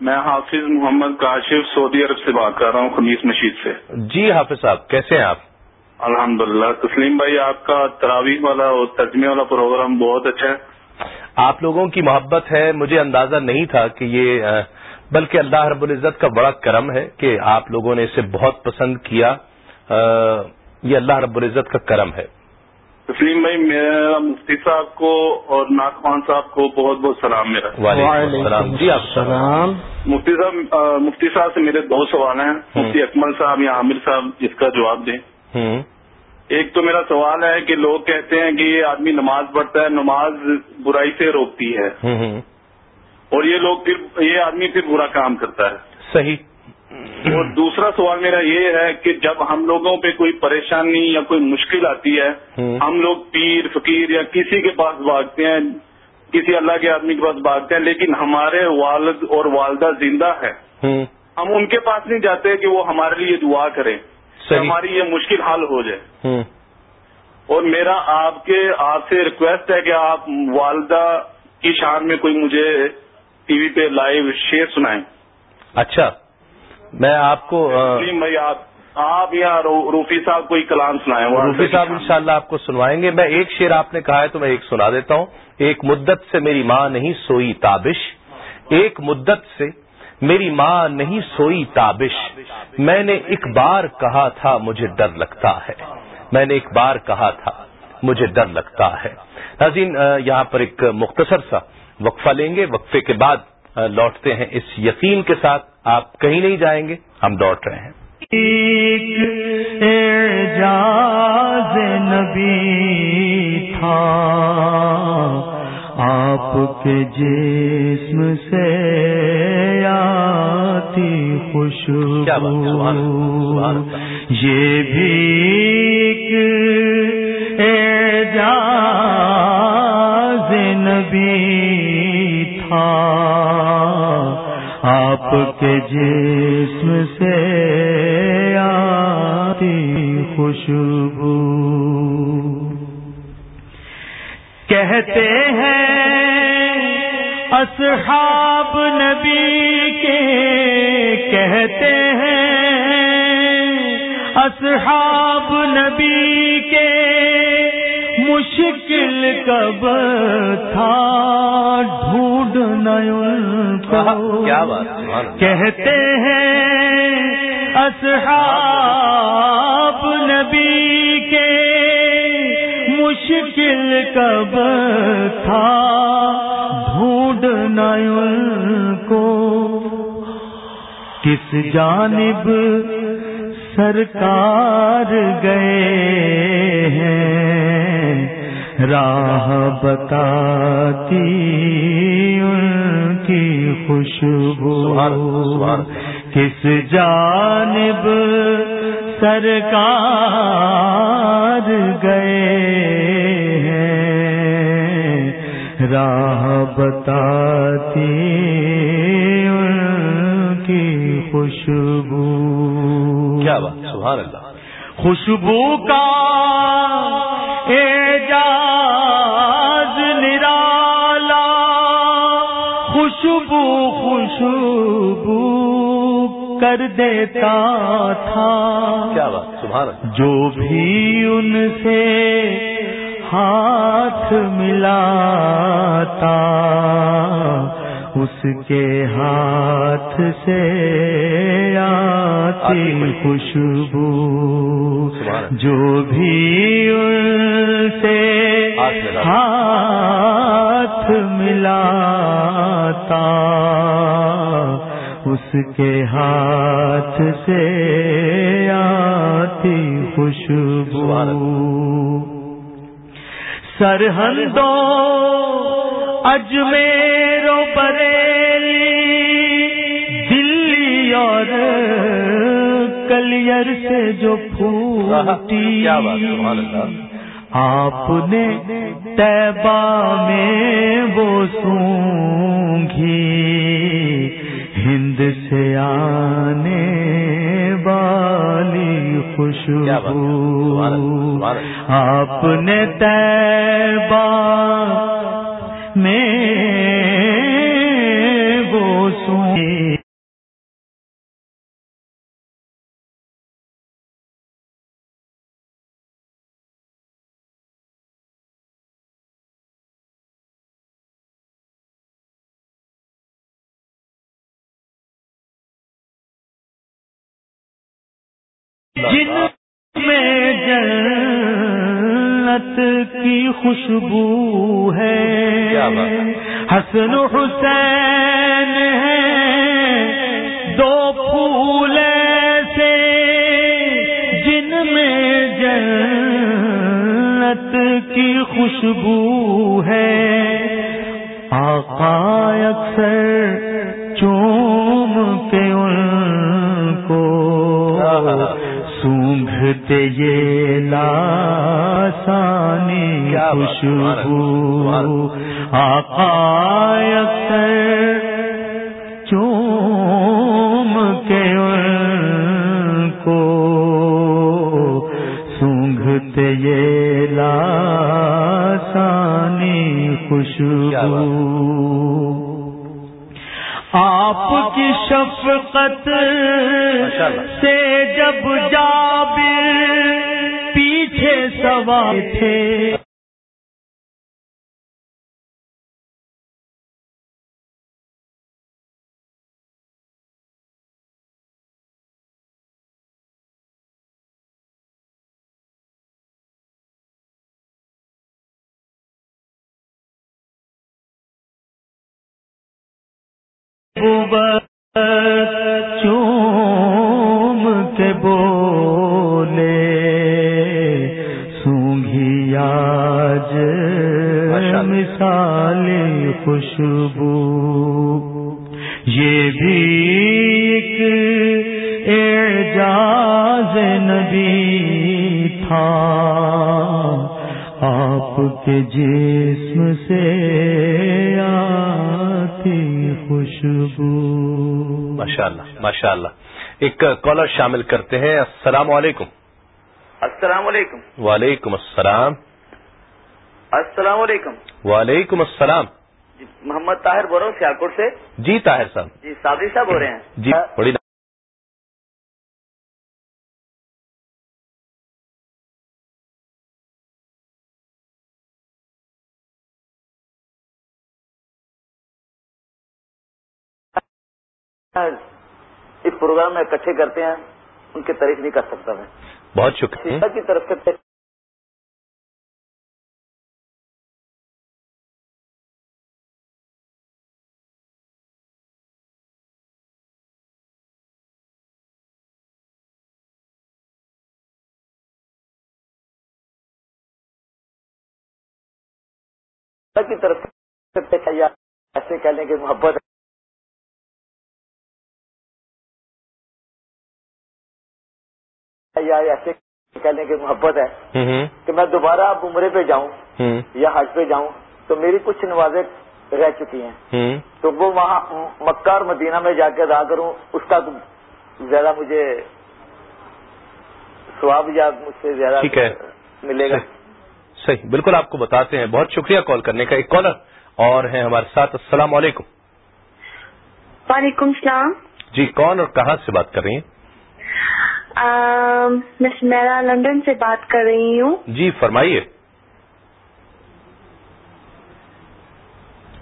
میں حافظ محمد کاشف سعودی عرب سے بات کر رہا ہوں خمیس مشید سے۔ جی حافظ صاحب کیسے ہیں آپ؟ الحمد للہ تسلیم بھائی آپ کا تراویح والا اور ترجمے والا پروگرام بہت اچھا ہے۔ آپ لوگوں کی محبت ہے مجھے اندازہ نہیں تھا کہ یہ بلکہ اللہ رب العزت کا بڑا کرم ہے کہ آپ لوگوں نے اسے بہت پسند کیا۔ یہ اللہ رب العزت کا کرم ہے۔ تسلیم بھائی میرا مفتی صاحب کو اور ناک خان صاحب کو بہت بہت سلام میرا۔ السلام جی آپ سلام مفتی صاحب مفتی صاحب سے میرے دو سوال ہیں۔ مفتی اکمل صاحب یا عامر صاحب اس کا جواب دیں۔ ایک تو میرا سوال ہے کہ لوگ کہتے ہیں کہ یہ آدمی نماز پڑھتا ہے نماز برائی سے روکتی ہے۔ اور یہ لوگ پھر یہ آدمی پھر برا کام کرتا ہے۔ صحیح۔ اور دوسرا سوال میرا یہ ہے کہ جب ہم لوگوں پہ کوئی پریشانی یا کوئی مشکل آتی ہے ہم لوگ پیر فقیر یا کسی کے پاس بھاگتے ہیں کسی اللہ کے آدمی کے پاس بھاگتے ہیں لیکن ہمارے والد اور والدہ زندہ ہے ہم ان کے پاس نہیں جاتے کہ وہ ہمارے لیے دعا کریں ہماری یہ مشکل حل ہو جائے۔ اور میرا آپ کے آپ سے ریکویسٹ ہے کہ آپ والدہ کی شان میں کوئی مجھے ٹی وی پہ لائیو شیئر سنائیں۔ اچھا۔ میں آپ کو آپ آپ یا روفی صاحب کوئی کلام سنائیں روفی صاحب انشاءاللہ آپ کو سنوائیں گے۔ میں ایک شعر آپ نے کہا ہے تو میں ایک سنا دیتا ہوں۔ ایک مدت سے میری ماں نہیں سوئی تابش۔ ایک مدت سے میری ماں نہیں سوئی تابش۔ میں نے ایک بار کہا تھا مجھے ڈر لگتا ہے۔ میں نے ایک بار کہا تھا مجھے ڈر لگتا ہے۔ ناظرین یہاں پر ایک مختصر سا وقفہ لیں گے۔ وقفے کے بعد لوٹتے ہیں اس یقین کے ساتھ۔ آپ کہیں نہیں جائیں گے ہم لوٹ رہے ہیں۔ نبی تھا۔ آپ کے جسم سے آتی خوشبو۔ یہ بھی آپ کے جسم سے آتی خوشبو۔ کہتے ہیں، اصحاب نبی کے کہتے ہیں، اصحاب نبی کے مشکل کب تھا ڈھونڈنا ان کو۔ کیا بات کہتے ہیں اصحاب نبی کے مشکل کب تھا ڈھونڈنا ان کو۔ کس جانب سرکار گئے ہیں؟ راہ بتاتی ان کی خوشبو کس جانب سرکار گئے ہیں؟ راہ بتاتی ان کی خوشبو۔ کیا بات سبحان اللہ۔ خوشبو کا اعجاز نرالا خوشبو خوشبو کر دیتا تھا۔ کیا بات جو بھی ان سے ہاتھ ملاتا اس کے ہاتھ سے آتی خوشبو۔ جو بھی ان سے ہاتھ ملاتا اس کے ہاتھ سے آتی خوشبو۔ سرحدوں اجمیر و بریلی دلی اور کلیر سے جو پھوٹی۔ آپ نے تیبہ میں وہ سونگھی، ہند سے آنے والی خوشبو۔ آپ نے تیبہ میں جن میں جنت کی خوشبو ہے۔ حسن حسین ہے۔ دو پھول سے جن میں جنت کی خوشبو ہے۔ آقا اکثر سونگھتے یہ لاسانی خوشبو آقا اکثر چوم کے ان کو سونگھتے یہ لاسانی خوشبو۔ آپ کی شفقت سے جب جابر پیچھے سوار تھے۔ ماشاء اللہ ماشاء اللہ ایک کالر شامل کرتے ہیں۔ السلام علیکم۔ السلام علیکم۔ وعلیکم السلام۔ السلام علیکم۔ وعلیکم السلام۔ جی محمد طاہر بول رہا ہوں سیالکوٹ سے۔ جی طاہر صاحب۔ جی صابری صاحب ہو رہے ہیں۔ جی بڑی اس پروگرام میں اکٹھے کرتے ہیں ان کی تعریف نہیں کر سکتا میں۔ بہت شکریہ۔ کی طرف سے کی طرف سے ایسے کہنے کی محبت یا ایسے کہنے کی محبت ہے کہ میں دوبارہ اب عمرے پہ جاؤں یا حج پہ جاؤں تو میری کچھ نمازیں رہ چکی ہیں۔ تو وہ وہاں مکہ اور مدینہ میں جا کے ادا کروں اس کا زیادہ مجھے سواب یا مجھ سے زیادہ ٹھیک ہے۔ ملے گا۔ صحیح۔ بالکل آپ کو بتاتے ہیں۔ بہت شکریہ کال کرنے کا۔ ایک کالر اور ہیں ہمارے ساتھ۔ السلام علیکم۔ وعلیکم السلام۔ جی کون اور کہاں سے بات کر رہی ہیں؟ میں سمیرا لندن سے بات کر رہی ہوں۔ جی فرمائیے۔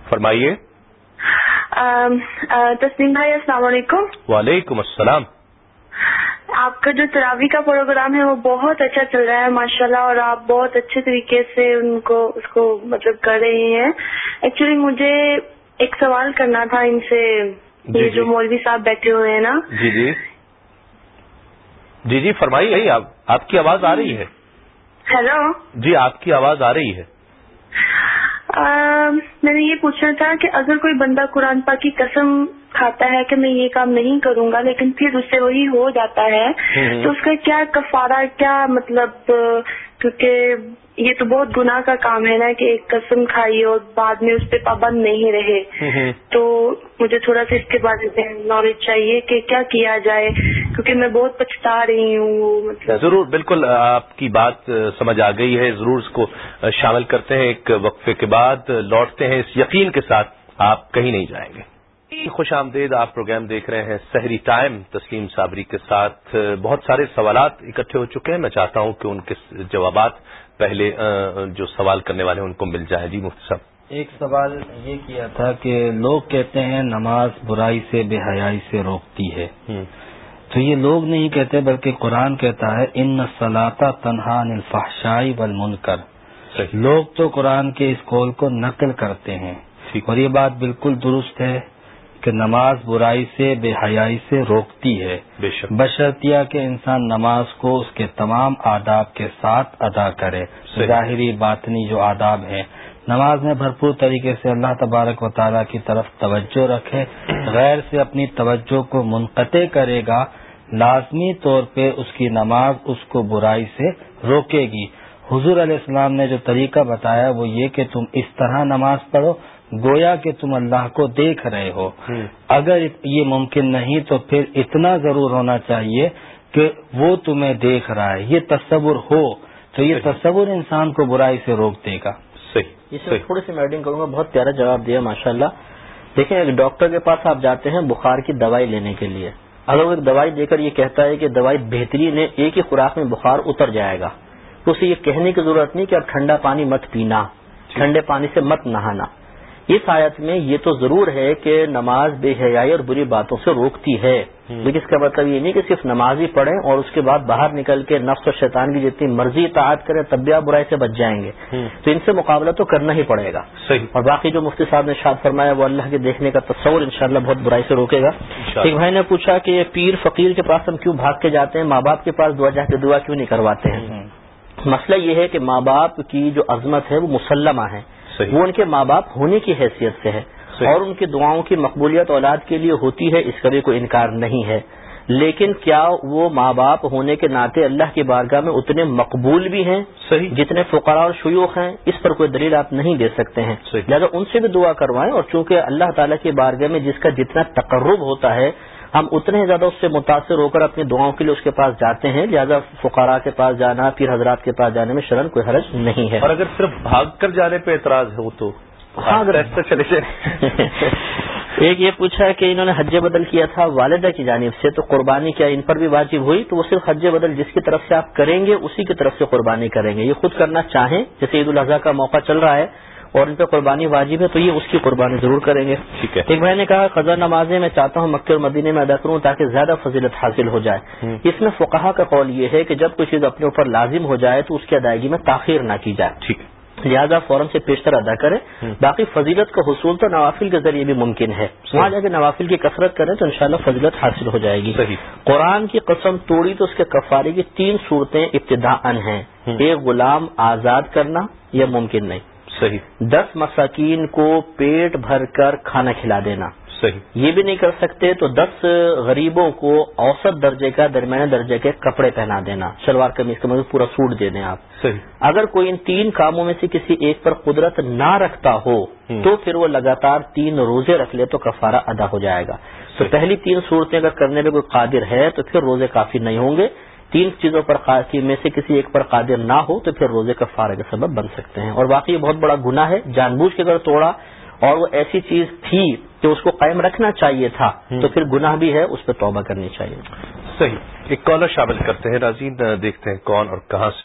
فرمائیے۔ تسلیم بھائی السلام علیکم۔ وعلیکم السلام۔ آپ کا جو تراوی کا پروگرام ہے وہ بہت اچھا چل رہا ہے ماشاءاللہ اور آپ بہت اچھے طریقے سے ان کو اس کو مطلب کر رہے ہیں۔ ایکچولی مجھے ایک سوال کرنا تھا ان سے جی، یہ جی۔ جو مولوی صاحب بیٹھے ہوئے ہیں نا۔ جی جی۔ جی جی فرمائیے۔ آپ آپ کی آواز آ رہی ہے۔ ہیلو۔ جی آپ کی آواز آ رہی ہے۔ میں نے یہ پوچھنا تھا کہ اگر کوئی بندہ قرآن پاک کی قسم کھاتا ہے کہ میں یہ کام نہیں کروں گا لیکن پھر اس سے وہی ہو جاتا ہے تو اس کا کیا کفارہ کیا مطلب کیونکہ یہ تو بہت گناہ کا کام ہے نا کہ ایک قسم کھائی اور بعد میں اس پہ پابند نہیں رہے۔ تو مجھے تھوڑا سا اس کے بارے میں نالج چاہیے کہ کیا کیا جائے کیونکہ میں بہت پچھتا رہی ہوں۔ مطلب ضرور بالکل آپ کی بات سمجھ آ گئی ہے۔ ضرور اس کو شامل کرتے ہیں ایک وقفے کے بعد لوٹتے ہیں اس یقین کے ساتھ آپ کہیں نہیں جائیں گے۔ خوش آمدید آپ پروگرام دیکھ رہے ہیں سحری ٹائم تسلیم صابری کے ساتھ۔ بہت سارے سوالات اکٹھے ہو چکے ہیں۔ میں چاہتا ہوں کہ ان کے جوابات پہلے جو سوال کرنے والے ہیں ان کو مل جائے۔ جی مفتی صاحب۔ ایک سوال یہ کیا تھا کہ لوگ کہتے ہیں نماز برائی سے بے حیائی سے روکتی ہے۔ تو یہ لوگ نہیں کہتے بلکہ قرآن کہتا ہے ان سلاطہ تنہا الفحشائی والمنکر لوگ تو قرآن کے اس قول کو نقل کرتے ہیں۔ اور یہ بات بالکل درست ہے۔ کہ نماز برائی سے بے حیائی سے روکتی ہے۔ بشرطیہ کہ انسان نماز کو اس کے تمام آداب کے ساتھ ادا کرے۔ ظاہری باطنی جو آداب ہیں۔ نماز میں بھرپور طریقے سے اللہ تبارک و تعالیٰ کی طرف توجہ رکھے۔ [CLEARS THROAT] غیر سے اپنی توجہ کو منقطع کرے گا۔ لازمی طور پہ اس کی نماز اس کو برائی سے روکے گی۔ حضور علیہ السلام نے جو طریقہ بتایا وہ یہ کہ تم اس طرح نماز پڑھو گویا کہ تم اللہ کو دیکھ رہے ہو۔ اگر یہ ممکن نہیں تو پھر اتنا ضرور ہونا چاہیے کہ وہ تمہیں دیکھ رہا ہے۔ یہ تصور ہو تو یہ تصور انسان کو برائی سے روک دے گا۔ اس میں تھوڑی سی میڈنگ کروں گا بہت پیارا جواب دیا ماشاء اللہ دیکھیں ایک ڈاکٹر کے پاس آپ جاتے ہیں بخار کی دوائی لینے کے لیے۔ اگر وہ ایک دوائی دے کر یہ کہتا ہے کہ دوائی بہترین ہے ایک ہی خوراک میں بخار اتر جائے گا۔ تو اسے یہ کہنے کی ضرورت نہیں کہ اب ٹھنڈا پانی مت پینا ٹھنڈے پانی سے مت نہانا۔ اس آیت میں یہ تو ضرور ہے کہ نماز بے حیائی اور بری باتوں سے روکتی ہے۔ لیکن اس کا مطلب یہ نہیں کہ صرف نماز ہی پڑھیں اور اس کے بعد باہر نکل کے نفس و شیطان کی جتنی مرضی اطاعت کریں تب بھی آپ برائی سے بچ جائیں گے۔ تو ان سے مقابلہ تو کرنا ہی پڑے گا۔ اور باقی جو مفتی صاحب نے شاد فرمایا وہ اللہ کے دیکھنے کا تصور انشاءاللہ بہت برائی سے روکے گا۔ ایک بھائی نے پوچھا کہ یہ پیر فقیر کے پاس ہم کیوں بھاگ کے جاتے ہیں؟ ماں باپ کے پاس دعا جا کے دعا کیوں نہیں کرواتے ہیں؟ مسئلہ یہ ہے کہ ماں باپ کی جو عظمت ہے وہ مسلمہ ہے۔ وہ ان کے ماں باپ ہونے کی حیثیت سے ہے اور ان کی دعاؤں کی مقبولیت اولاد کے لیے ہوتی ہے اس کا بھی کوئی انکار نہیں ہے۔ لیکن کیا وہ ماں باپ ہونے کے ناطے اللہ کی بارگاہ میں اتنے مقبول بھی ہیں صحیح. جتنے فقراء اور شیوخ ہیں؟ اس پر کوئی دلیل آپ نہیں دے سکتے ہیں۔ لہٰذا ان سے بھی دعا کروائیں اور چونکہ اللہ تعالیٰ کی بارگاہ میں جس کا جتنا تقرب ہوتا ہے ہم اتنے زیادہ اس سے متاثر ہو کر اپنی دعاؤں کے لیے اس کے پاس جاتے ہیں لہٰذا فقراء کے پاس جانا پھر حضرات کے پاس جانے میں شرن کوئی حرج نہیں ہے۔ اور اگر صرف بھاگ کر جانے پہ اعتراض ہو تو ہاں اگر ایسا چلے [LAUGHS] ایک یہ پوچھا کہ انہوں نے حج بدل کیا تھا والدہ کی جانب سے تو قربانی کیا ان پر بھی واجب ہوئی؟ تو وہ صرف حج بدل جس کی طرف سے آپ کریں گے اسی کی طرف سے قربانی کریں گے۔ یہ خود کرنا چاہیں جیسے عید الاضحیٰ کا موقع چل رہا ہے اور ان پہ قربانی واجب ہے تو یہ اس کی قربانی ضرور کریں گے. ٹھیک ہے. ایک بھائی نے کہا قزا نمازیں میں چاہتا ہوں مکے اور مدینے میں ادا کروں تاکہ زیادہ فضیلت حاصل ہو جائے. اس میں فقہا کا قول یہ ہے کہ جب کوئی چیز اپنے اوپر لازم ہو جائے تو اس کی ادائیگی میں تاخیر نہ کی جائے. ٹھیک. لہٰذا فوراً سے پیشتر ادا کریں. باقی فضیلت کا حصول تو نوافل کے ذریعے بھی ممکن ہے. وہاں جا کے نوافل کی کثرت کریں تو انشاءاللہ فضیلت حاصل ہو جائے گی. قرآن کی قسم توڑی تو اس کے کفارے کی تین صورتیں ابتدا ان ہیں ایک غلام آزاد کرنا یہ ممکن نہیں. صحیح. دس مساکین کو پیٹ بھر کر کھانا کھلا دینا۔ صحیح. یہ بھی نہیں کر سکتے تو دس غریبوں کو اوسط درجے کا درمیانے درجے کے کپڑے پہنا دینا۔ شلوار قمیض کا مطلب پورا سوٹ دے دیں آپ۔ صحیح. اگر کوئی ان تین کاموں میں سے کسی ایک پر قدرت نہ رکھتا ہو تو پھر وہ لگاتار تین روزے رکھ لے تو کفارہ ادا ہو جائے گا۔ تو پہلی تین صورتیں اگر کرنے میں کوئی قادر ہے تو پھر روزے کافی نہیں ہوں گے۔ تین چیزوں پر میں سے کسی ایک پر قادر نہ ہو تو پھر روزے کا فارغ کا سبب بن سکتے ہیں۔ اور باقی یہ بہت بڑا گناہ ہے۔ جان بوجھ کے اگر توڑا اور وہ ایسی چیز تھی کہ اس کو قائم رکھنا چاہیے تھا تو پھر گناہ بھی ہے اس پہ توبہ کرنی چاہیے۔ صحیح۔ ایک کالر شامل کرتے ہیں۔ ناظرین دیکھتے ہیں کون اور کہاں سے